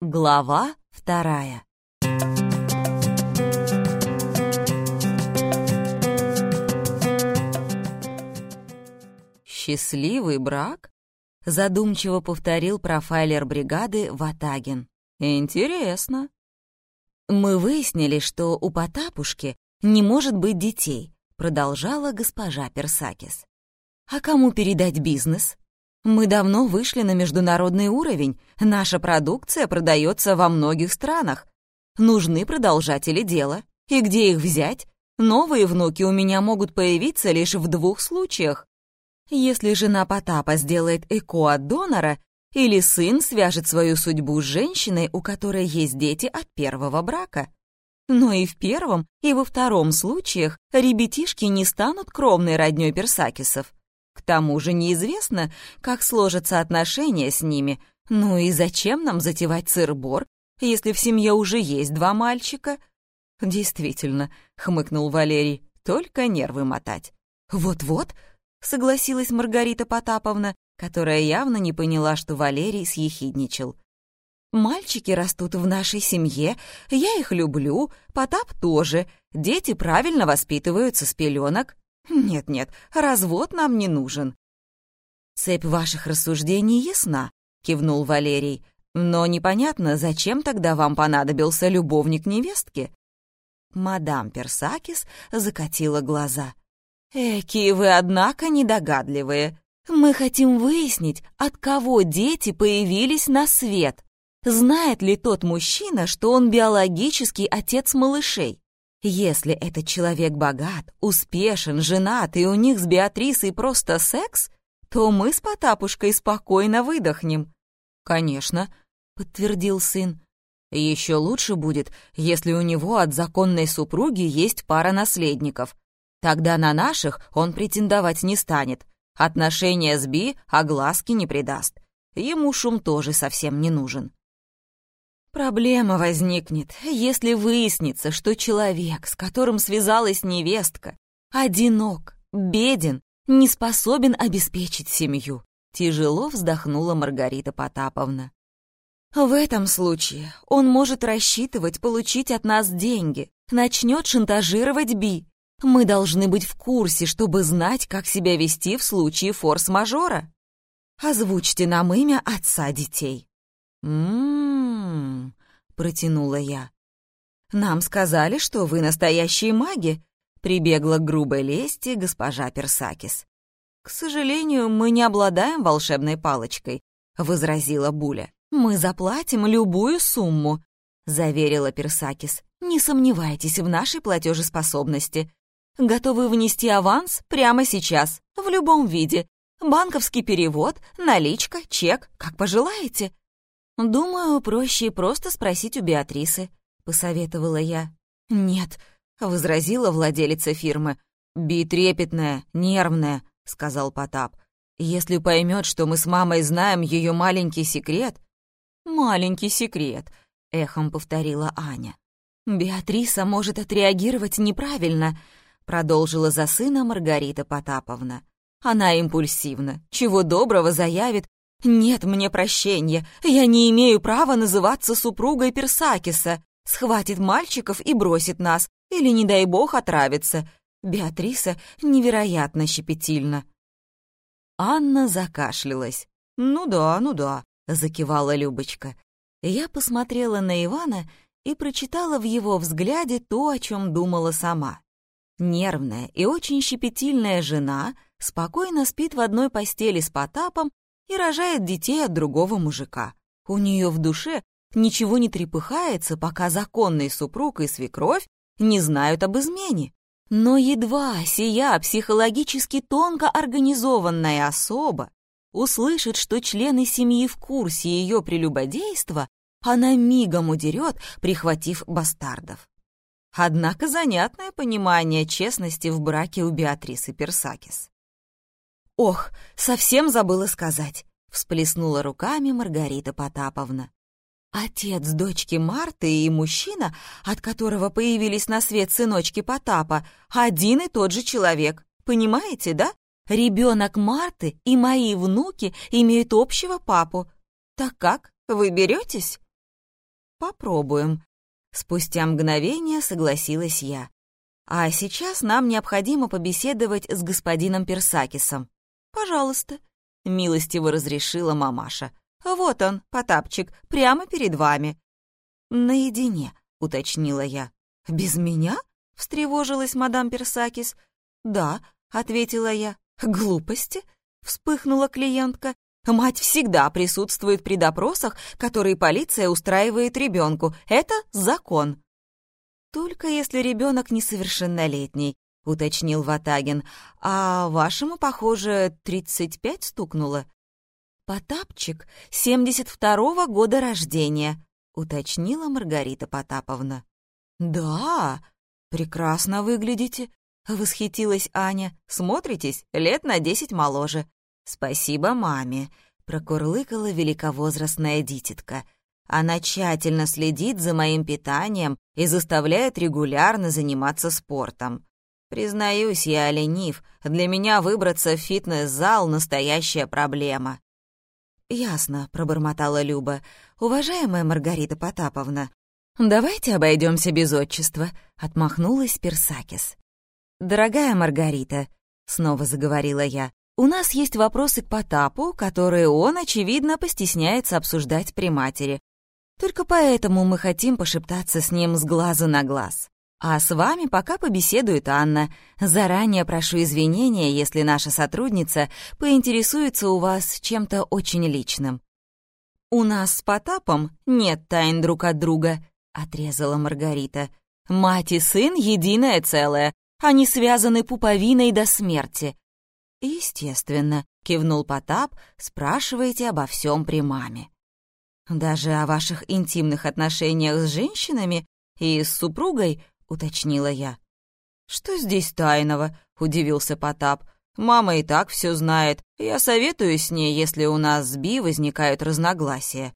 Глава вторая. «Счастливый брак?» — задумчиво повторил профайлер бригады Ватагин. «Интересно». «Мы выяснили, что у Потапушки не может быть детей», — продолжала госпожа Персакис. «А кому передать бизнес? Мы давно вышли на международный уровень, наша продукция продается во многих странах. Нужны продолжатели дела. И где их взять? Новые внуки у меня могут появиться лишь в двух случаях. Если жена Потапа сделает ЭКО от донора, или сын свяжет свою судьбу с женщиной, у которой есть дети от первого брака. Но и в первом, и во втором случаях ребятишки не станут кровной роднёй Персакисов. К тому же неизвестно, как сложатся отношения с ними. Ну и зачем нам затевать сыр-бор, если в семье уже есть два мальчика? Действительно, хмыкнул Валерий, только нервы мотать. Вот-вот, согласилась Маргарита Потаповна, которая явно не поняла, что Валерий съехидничал. «Мальчики растут в нашей семье, я их люблю, Потап тоже, дети правильно воспитываются с пеленок. «Нет-нет, развод нам не нужен». «Цепь ваших рассуждений ясна», — кивнул Валерий. «Но непонятно, зачем тогда вам понадобился любовник невестки?» Мадам Персакис закатила глаза. «Эки вы, однако, недогадливые. Мы хотим выяснить, от кого дети появились на свет. Знает ли тот мужчина, что он биологический отец малышей? Если этот человек богат, успешен, женат, и у них с Беатрисой просто секс, то мы с Потапушкой спокойно выдохнем». «Конечно», — подтвердил сын. «Еще лучше будет, если у него от законной супруги есть пара наследников. Тогда на наших он претендовать не станет. Отношения с Би огласки не придаст. Ему шум тоже совсем не нужен». Проблема возникнет, если выяснится, что человек, с которым связалась невестка, одинок, беден, не способен обеспечить семью. Тяжело вздохнула Маргарита Потаповна. В этом случае он может рассчитывать получить от нас деньги, начнет шантажировать Би. Мы должны быть в курсе, чтобы знать, как себя вести в случае форс-мажора. Озвучьте нам имя отца детей. «М-м-м», протянула я. «Нам сказали, что вы настоящие маги», — прибегла к грубой лести госпожа Персакис. «К сожалению, мы не обладаем волшебной палочкой», — возразила Буля. «Мы заплатим любую сумму», — заверила Персакис. «Не сомневайтесь в нашей платежеспособности. Готовы внести аванс прямо сейчас, в любом виде. Банковский перевод, наличка, чек, как пожелаете. «Думаю, проще просто спросить у Беатрисы», — посоветовала я. «Нет», — возразила владелица фирмы. «Би трепетная, нервная», — сказал Потап. «Если поймет, что мы с мамой знаем ее маленький секрет...» «Маленький секрет», — эхом повторила Аня. «Беатриса может отреагировать неправильно», — продолжила за сына Маргарита Потаповна. «Она импульсивна, чего доброго заявит, «Нет мне прощения, я не имею права называться супругой Персакиса. Схватит мальчиков и бросит нас, или, не дай бог, отравится. Беатриса невероятно щепетильна». Анна закашлялась. «Ну да, ну да», — закивала Любочка. Я посмотрела на Ивана и прочитала в его взгляде то, о чем думала сама. Нервная и очень щепетильная жена спокойно спит в одной постели с Потапом и рожает детей от другого мужика. У нее в душе ничего не трепыхается, пока законный супруг и свекровь не знают об измене. Но едва сия психологически тонко организованная особа услышит, что члены семьи в курсе ее прелюбодейства, она мигом удерет, прихватив бастардов. Однако занятное понимание честности в браке у Беатрисы Персакис. «Ох, совсем забыла сказать», — всплеснула руками Маргарита Потаповна. Отец дочки Марты и мужчина, от которого появились на свет сыночки Потапа, один и тот же человек. Понимаете, да? Ребенок Марты и мои внуки имеют общего папу. Так как, вы беретесь? попробуем». Спустя мгновение согласилась я. «А сейчас нам необходимо побеседовать с господином Персакисом». «Пожалуйста», — милостиво разрешила мамаша. «Вот он, Потапчик, прямо перед вами». «Наедине», — уточнила я. «Без меня?» — встревожилась мадам Персакис. «Да», — ответила я. «Глупости?» — вспыхнула клиентка. «Мать всегда присутствует при допросах, которые полиция устраивает ребенку. Это закон». «Только если ребенок несовершеннолетний», — уточнил Ватагин. «А вашему, похоже, тридцать пять стукнуло?» «Потапчик, семьдесят второго года рождения», — уточнила Маргарита Потаповна. «Да, прекрасно выглядите», — восхитилась Аня. «Смотритесь, лет на десять моложе». «Спасибо маме», — прокурлыкала великовозрастная дитятка. «Она тщательно следит за моим питанием и заставляет регулярно заниматься спортом. Признаюсь, я ленив. Для меня выбраться в фитнес-зал — настоящая проблема». «Ясно», — пробормотала Люба. «Уважаемая Маргарита Потаповна, давайте обойдемся без отчества», — отмахнулась Персакис. «Дорогая Маргарита», — снова заговорила я, «у нас есть вопросы к Потапу, которые он, очевидно, постесняется обсуждать при матери. Только поэтому мы хотим пошептаться с ним с глазу на глаз. А с вами пока побеседует Анна. Заранее прошу извинения, если наша сотрудница поинтересуется у вас чем-то очень личным». «У нас с Потапом нет тайн друг от друга», — отрезала Маргарита. «Мать и сын — единое целое, они связаны пуповиной до смерти». «Естественно», — кивнул Потап, — «спрашиваете обо всем при маме». «Даже о ваших интимных отношениях с женщинами и с супругой?» — уточнила я. «Что здесь тайного?» — удивился Потап. «Мама и так все знает. Я советую с ней, если у нас с Би возникают разногласия».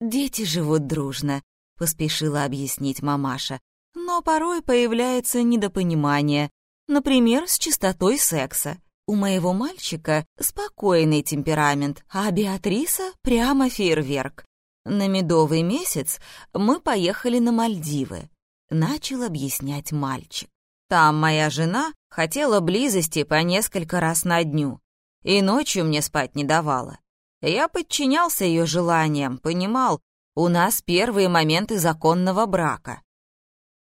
«Дети живут дружно», — поспешила объяснить мамаша но порой появляется недопонимание, например, с частотой секса. У моего мальчика спокойный темперамент, а Беатриса прямо фейерверк. На медовый месяц мы поехали на Мальдивы. Начал объяснять мальчик. Там моя жена хотела близости по несколько раз на дню, и ночью мне спать не давала. Я подчинялся ее желаниям, понимал, у нас первые моменты законного брака.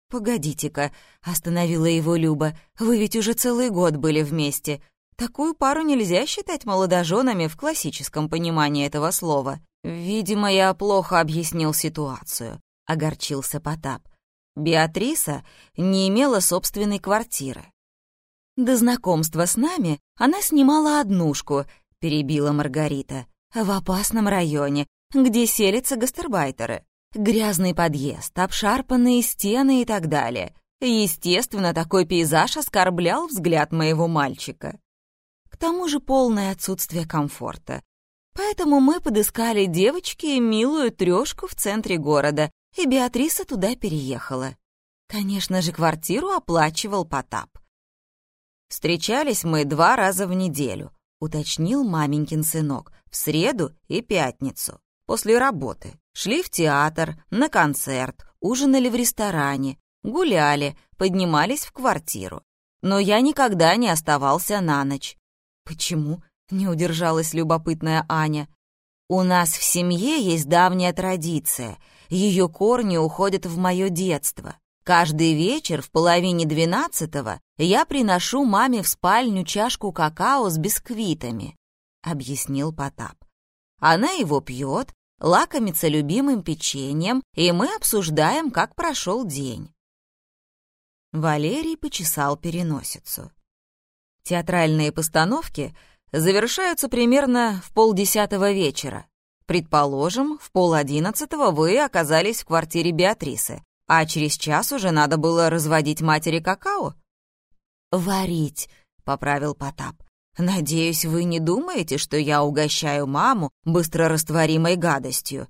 «Погодите-ка», — остановила его Люба, — «вы ведь уже целый год были вместе. Такую пару нельзя считать молодоженами в классическом понимании этого слова. Видимо, я плохо объяснил ситуацию», — огорчился Потап. Беатриса не имела собственной квартиры. «До знакомства с нами она снимала однушку», — перебила Маргарита, «в опасном районе, где селятся гастарбайтеры. Грязный подъезд, обшарпанные стены и так далее. Естественно, такой пейзаж оскорблял взгляд моего мальчика. К тому же полное отсутствие комфорта. Поэтому мы подыскали девочке милую трёшку в центре города, и Беатриса туда переехала. Конечно же, квартиру оплачивал Потап. Встречались мы два раза в неделю, уточнил маменькин сынок, в среду и пятницу, после работы. Шли в театр, на концерт, ужинали в ресторане, гуляли, поднимались в квартиру. Но я никогда не оставался на ночь. «Почему?» — не удержалась любопытная Аня. «У нас в семье есть давняя традиция. Ее корни уходят в мое детство. Каждый вечер в половине двенадцатого я приношу маме в спальню чашку какао с бисквитами», — объяснил Потап. Она его пьет, лакомится любимым печеньем, и мы обсуждаем, как прошел день. Валерий почесал переносицу. Театральные постановки завершаются примерно в полдесятого вечера. Предположим, в полодиннадцатого вы оказались в квартире Беатрисы, а через час уже надо было разводить матери какао? «Варить», — поправил Потап. «Надеюсь, вы не думаете, что я угощаю маму быстрорастворимой гадостью.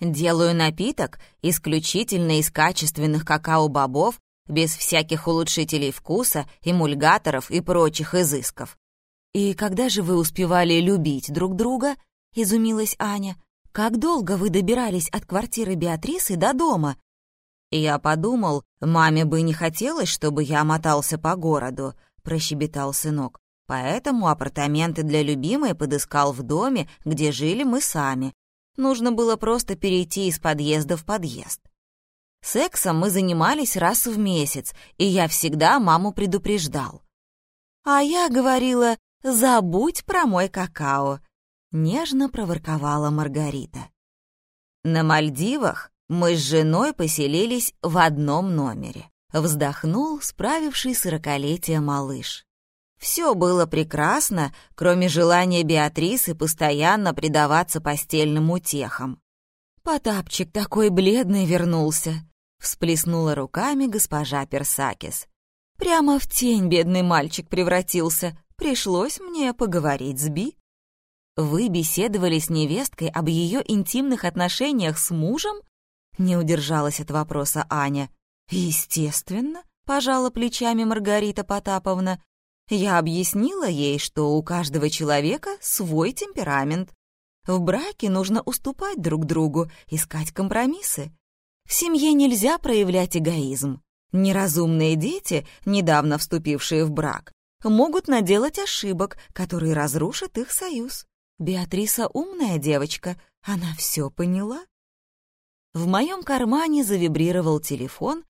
Делаю напиток исключительно из качественных какао-бобов, без всяких улучшителей вкуса, эмульгаторов и прочих изысков. «И когда же вы успевали любить друг друга?» — изумилась Аня. как долго вы добирались от квартиры Беатрисы до дома?» «Я подумал, маме бы не хотелось, чтобы я мотался по городу», — прощебетал сынок. «Поэтому апартаменты для любимой подыскал в доме, где жили мы сами. Нужно было просто перейти из подъезда в подъезд. Сексом мы занимались раз в месяц, и я всегда маму предупреждал. А я говорила, забудь про мой какао, нежно проворковала Маргарита. На Мальдивах мы с женой поселились в одном номере. Вздохнул справивший сорокалетие малыш. Все было прекрасно, кроме желания Беатрисы постоянно предаваться постельным утехам. Потапчик такой бледный вернулся всплеснула руками госпожа Персакис. Прямо в тень бедный мальчик превратился. Пришлось мне поговорить с Би. Вы беседовали с невесткой об ее интимных отношениях с мужем? Не удержалась от вопроса Аня. Естественно, пожала плечами Маргарита Потаповна. Я объяснила ей, что у каждого человека свой темперамент. В браке нужно уступать друг другу, искать компромиссы. В семье нельзя проявлять эгоизм. Неразумные дети, недавно вступившие в брак, могут наделать ошибок, которые разрушат их союз. Беатриса умная девочка, она все поняла. В моем кармане завибрировал телефон,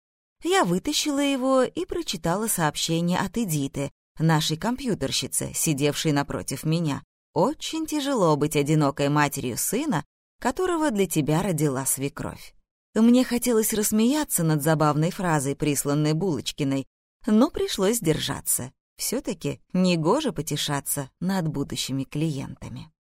я вытащила его и прочитала сообщение от Эдиты, нашей компьютерщицы, сидевшей напротив меня. Очень тяжело быть одинокой матерью сына, которого для тебя родила свекровь. Мне хотелось рассмеяться над забавной фразой, присланной Булочкиной, но пришлось держаться. Все-таки негоже потешаться над будущими клиентами.